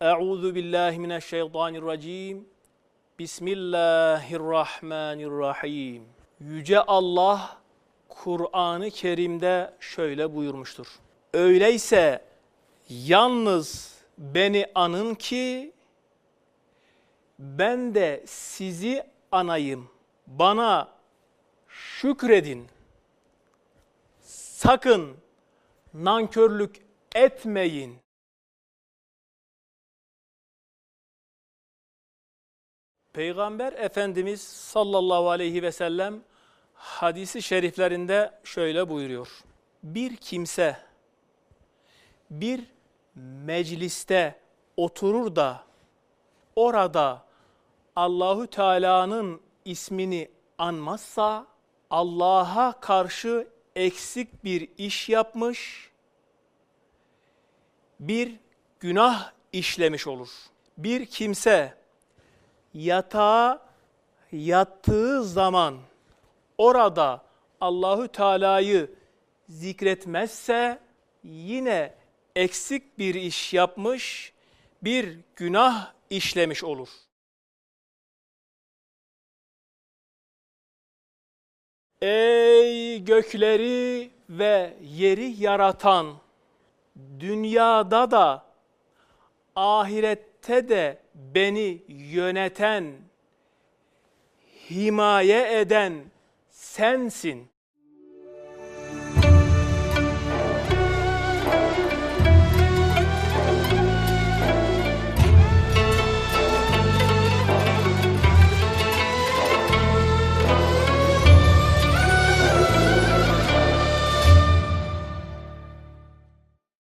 Euzu billahi mineşşeytanirracim. Bismillahirrahmanirrahim. Yüce Allah Kur'an-ı Kerim'de şöyle buyurmuştur. Öyleyse yalnız beni anın ki ben de sizi anayım. Bana şükredin. Sakın nankörlük etmeyin. Peygamber Efendimiz sallallahu aleyhi ve sellem hadisi şeriflerinde şöyle buyuruyor. Bir kimse bir mecliste oturur da orada Allahü Teala'nın ismini anmazsa Allah'a karşı eksik bir iş yapmış, bir günah işlemiş olur. Bir kimse yatağa yattığı zaman orada Allahü Teala'yı zikretmezse yine eksik bir iş yapmış, bir günah işlemiş olur. Ey gökleri ve yeri yaratan, dünyada da ahirette de beni yöneten, himaye eden sensin.